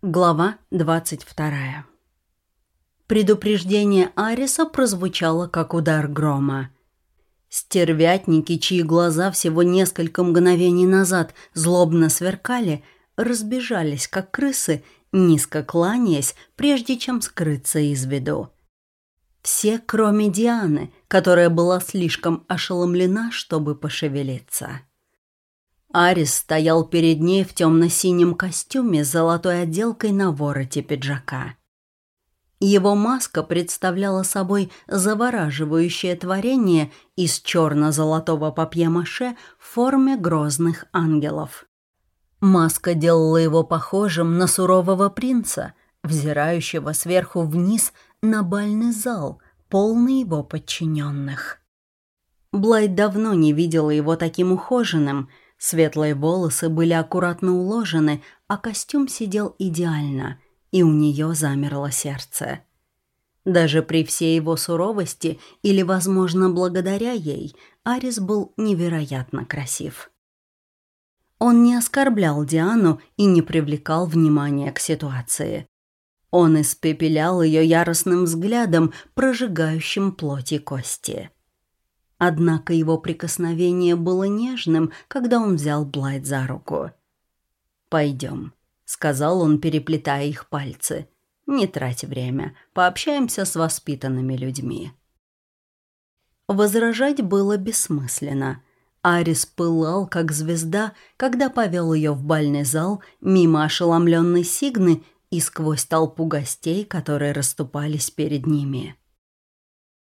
Глава 22. Предупреждение Ариса прозвучало как удар грома. Стервятники, чьи глаза всего несколько мгновений назад злобно сверкали, разбежались, как крысы, низко кланяясь, прежде чем скрыться из виду. Все, кроме Дианы, которая была слишком ошеломлена, чтобы пошевелиться. Арис стоял перед ней в темно-синем костюме с золотой отделкой на вороте пиджака. Его маска представляла собой завораживающее творение из черно-золотого папье-маше в форме грозных ангелов. Маска делала его похожим на сурового принца, взирающего сверху вниз на бальный зал, полный его подчиненных. Блайт давно не видела его таким ухоженным – Светлые волосы были аккуратно уложены, а костюм сидел идеально, и у нее замерло сердце. Даже при всей его суровости, или, возможно, благодаря ей, Арис был невероятно красив. Он не оскорблял Диану и не привлекал внимания к ситуации. Он испепелял ее яростным взглядом, прожигающим плоть и кости. Однако его прикосновение было нежным, когда он взял Блайт за руку. «Пойдем», — сказал он, переплетая их пальцы. «Не трать время, пообщаемся с воспитанными людьми». Возражать было бессмысленно. Арис пылал, как звезда, когда повел ее в бальный зал мимо ошеломленной Сигны и сквозь толпу гостей, которые расступались перед ними.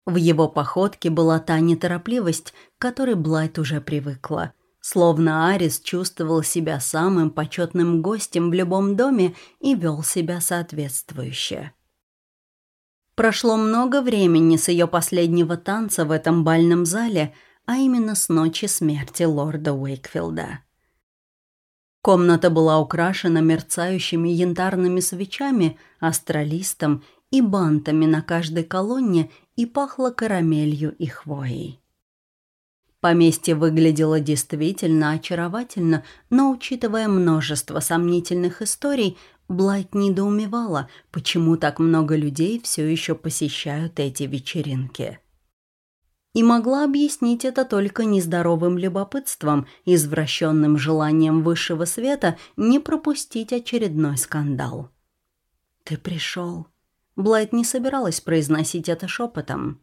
В его походке была та неторопливость, к которой Блайт уже привыкла. Словно Арис чувствовал себя самым почетным гостем в любом доме и вел себя соответствующе. Прошло много времени с ее последнего танца в этом бальном зале, а именно с ночи смерти лорда Уэйкфилда. Комната была украшена мерцающими янтарными свечами, астралистом и бантами на каждой колонне и пахло карамелью и хвоей. Поместье выглядело действительно очаровательно, но, учитывая множество сомнительных историй, Блайт недоумевала, почему так много людей все еще посещают эти вечеринки. И могла объяснить это только нездоровым любопытством, извращенным желанием высшего света не пропустить очередной скандал. «Ты пришел», Блайт не собиралась произносить это шепотом.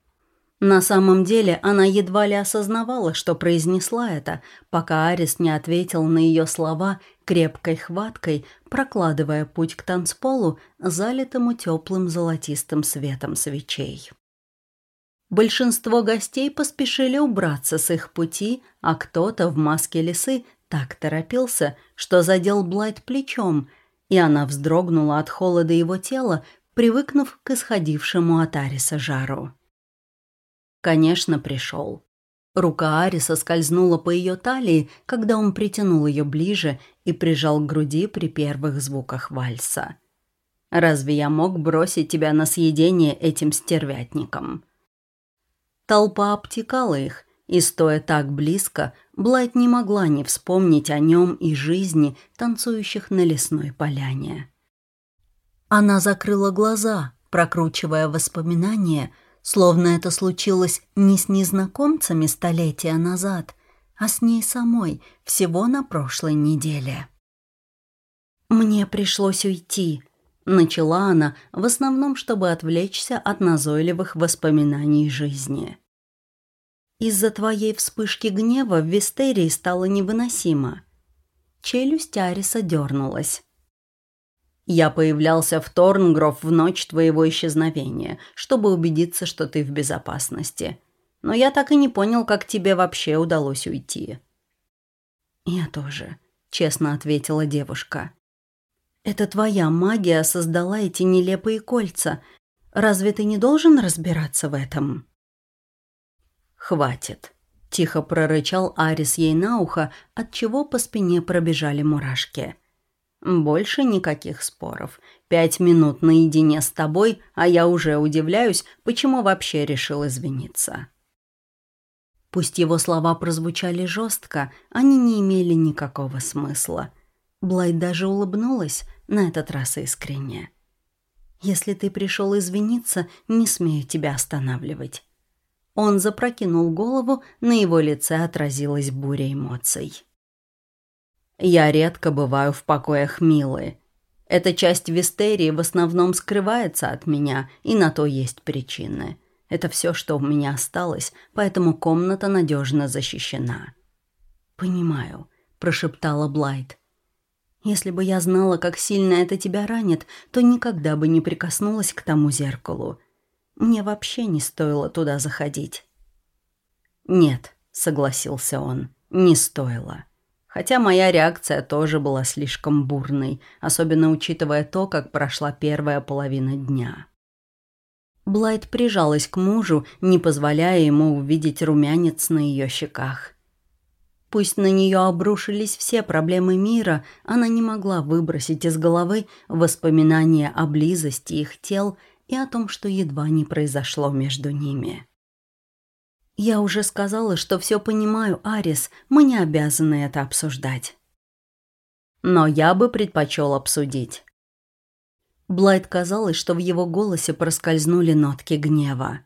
На самом деле она едва ли осознавала, что произнесла это, пока Арис не ответил на ее слова крепкой хваткой, прокладывая путь к танцполу, залитому теплым золотистым светом свечей. Большинство гостей поспешили убраться с их пути, а кто-то в маске лисы так торопился, что задел Блайт плечом, и она вздрогнула от холода его тела, привыкнув к исходившему от Ариса жару. Конечно, пришел. Рука Ариса скользнула по ее талии, когда он притянул ее ближе и прижал к груди при первых звуках вальса. «Разве я мог бросить тебя на съедение этим стервятником?» Толпа обтекала их, и, стоя так близко, Блайт не могла не вспомнить о нем и жизни, танцующих на лесной поляне. Она закрыла глаза, прокручивая воспоминания, словно это случилось не с незнакомцами столетия назад, а с ней самой всего на прошлой неделе. «Мне пришлось уйти», — начала она, в основном, чтобы отвлечься от назойливых воспоминаний жизни. «Из-за твоей вспышки гнева в Вистерии стало невыносимо». Челюсть Ариса дернулась. Я появлялся в Торнгров в ночь твоего исчезновения, чтобы убедиться, что ты в безопасности. Но я так и не понял, как тебе вообще удалось уйти». «Я тоже», — честно ответила девушка. «Это твоя магия создала эти нелепые кольца. Разве ты не должен разбираться в этом?» «Хватит», — тихо прорычал Арис ей на ухо, от чего по спине пробежали мурашки. Больше никаких споров. Пять минут наедине с тобой, а я уже удивляюсь, почему вообще решил извиниться. Пусть его слова прозвучали жестко, они не имели никакого смысла. Блайт даже улыбнулась, на этот раз искренне. «Если ты пришел извиниться, не смею тебя останавливать». Он запрокинул голову, на его лице отразилась буря эмоций. «Я редко бываю в покоях Милы. Эта часть Вистерии в основном скрывается от меня, и на то есть причины. Это все, что у меня осталось, поэтому комната надежно защищена». «Понимаю», – прошептала Блайт. «Если бы я знала, как сильно это тебя ранит, то никогда бы не прикоснулась к тому зеркалу. Мне вообще не стоило туда заходить». «Нет», — согласился он, — «не стоило». Хотя моя реакция тоже была слишком бурной, особенно учитывая то, как прошла первая половина дня. Блайт прижалась к мужу, не позволяя ему увидеть румянец на ее щеках. Пусть на нее обрушились все проблемы мира, она не могла выбросить из головы воспоминания о близости их тел и о том, что едва не произошло между ними. «Я уже сказала, что все понимаю, Арис, мы не обязаны это обсуждать». «Но я бы предпочел обсудить». Блайт казалось, что в его голосе проскользнули нотки гнева.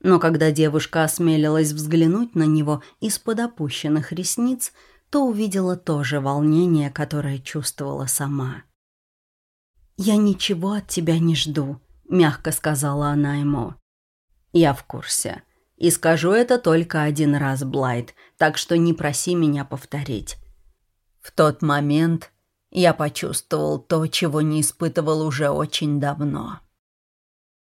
Но когда девушка осмелилась взглянуть на него из-под опущенных ресниц, то увидела то же волнение, которое чувствовала сама. «Я ничего от тебя не жду», мягко сказала она ему. «Я в курсе. И скажу это только один раз, Блайт, так что не проси меня повторить. В тот момент я почувствовал то, чего не испытывал уже очень давно».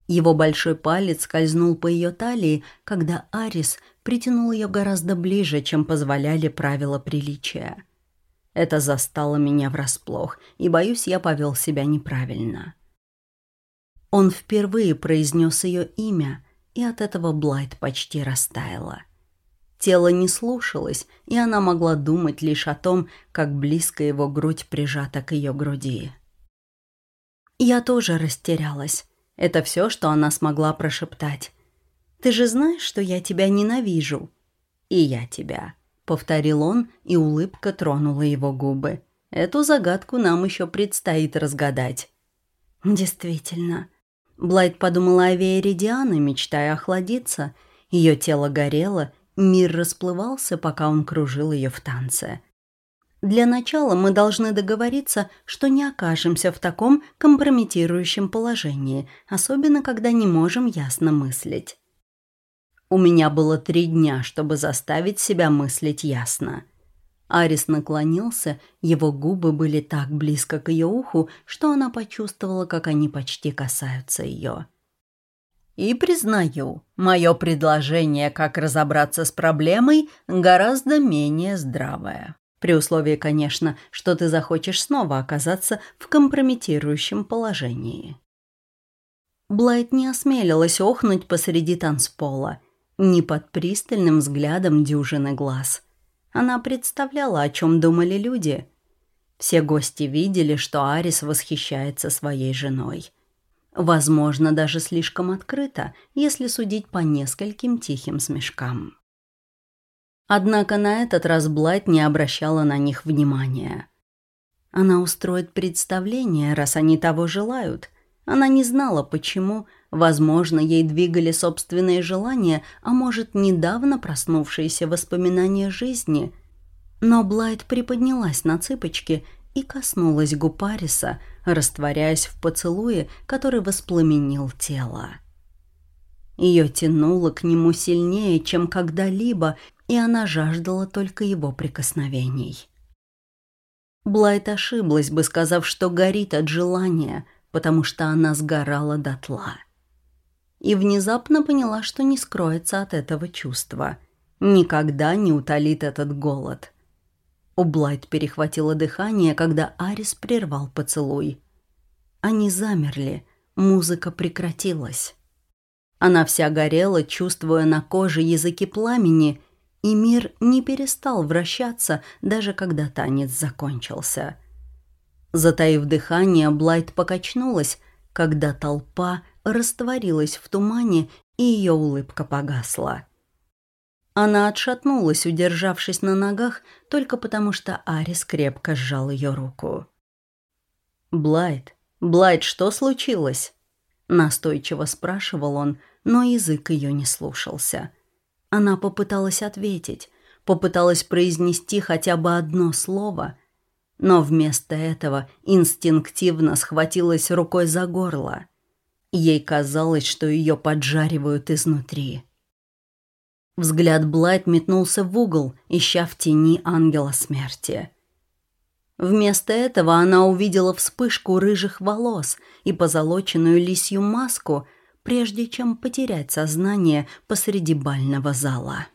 Его большой палец скользнул по ее талии, когда Арис притянул ее гораздо ближе, чем позволяли правила приличия. Это застало меня врасплох, и, боюсь, я повел себя неправильно. Он впервые произнес ее имя, и от этого Блайт почти растаяла. Тело не слушалось, и она могла думать лишь о том, как близко его грудь прижата к ее груди. Я тоже растерялась. Это все, что она смогла прошептать. «Ты же знаешь, что я тебя ненавижу?» «И я тебя», — повторил он, и улыбка тронула его губы. «Эту загадку нам еще предстоит разгадать». «Действительно», Блайт подумала о веере Дианы, мечтая охладиться. Ее тело горело, мир расплывался, пока он кружил ее в танце. Для начала мы должны договориться, что не окажемся в таком компрометирующем положении, особенно когда не можем ясно мыслить. У меня было три дня, чтобы заставить себя мыслить ясно. Арис наклонился, его губы были так близко к ее уху, что она почувствовала, как они почти касаются ее. «И признаю, мое предложение, как разобраться с проблемой, гораздо менее здравое. При условии, конечно, что ты захочешь снова оказаться в компрометирующем положении». Блайт не осмелилась охнуть посреди танцпола, ни под пристальным взглядом дюжины глаз – она представляла, о чем думали люди. Все гости видели, что Арис восхищается своей женой. Возможно, даже слишком открыто, если судить по нескольким тихим смешкам. Однако на этот раз Блайт не обращала на них внимания. Она устроит представление, раз они того желают. Она не знала, почему, Возможно, ей двигали собственные желания, а может, недавно проснувшиеся воспоминания жизни. Но Блайт приподнялась на цыпочки и коснулась губ Париса, растворяясь в поцелуе, который воспламенил тело. Ее тянуло к нему сильнее, чем когда-либо, и она жаждала только его прикосновений. Блайт ошиблась бы, сказав, что горит от желания, потому что она сгорала дотла и внезапно поняла, что не скроется от этого чувства. Никогда не утолит этот голод. У Блайт перехватило дыхание, когда Арис прервал поцелуй. Они замерли, музыка прекратилась. Она вся горела, чувствуя на коже языки пламени, и мир не перестал вращаться, даже когда танец закончился. Затаив дыхание, Блайт покачнулась, когда толпа растворилась в тумане, и ее улыбка погасла. Она отшатнулась, удержавшись на ногах, только потому что Арис крепко сжал ее руку. «Блайт, Блайт, что случилось?» Настойчиво спрашивал он, но язык ее не слушался. Она попыталась ответить, попыталась произнести хотя бы одно слово, но вместо этого инстинктивно схватилась рукой за горло. Ей казалось, что ее поджаривают изнутри. Взгляд Блайт метнулся в угол, ища в тени ангела смерти. Вместо этого она увидела вспышку рыжих волос и позолоченную лисью маску, прежде чем потерять сознание посреди бального зала.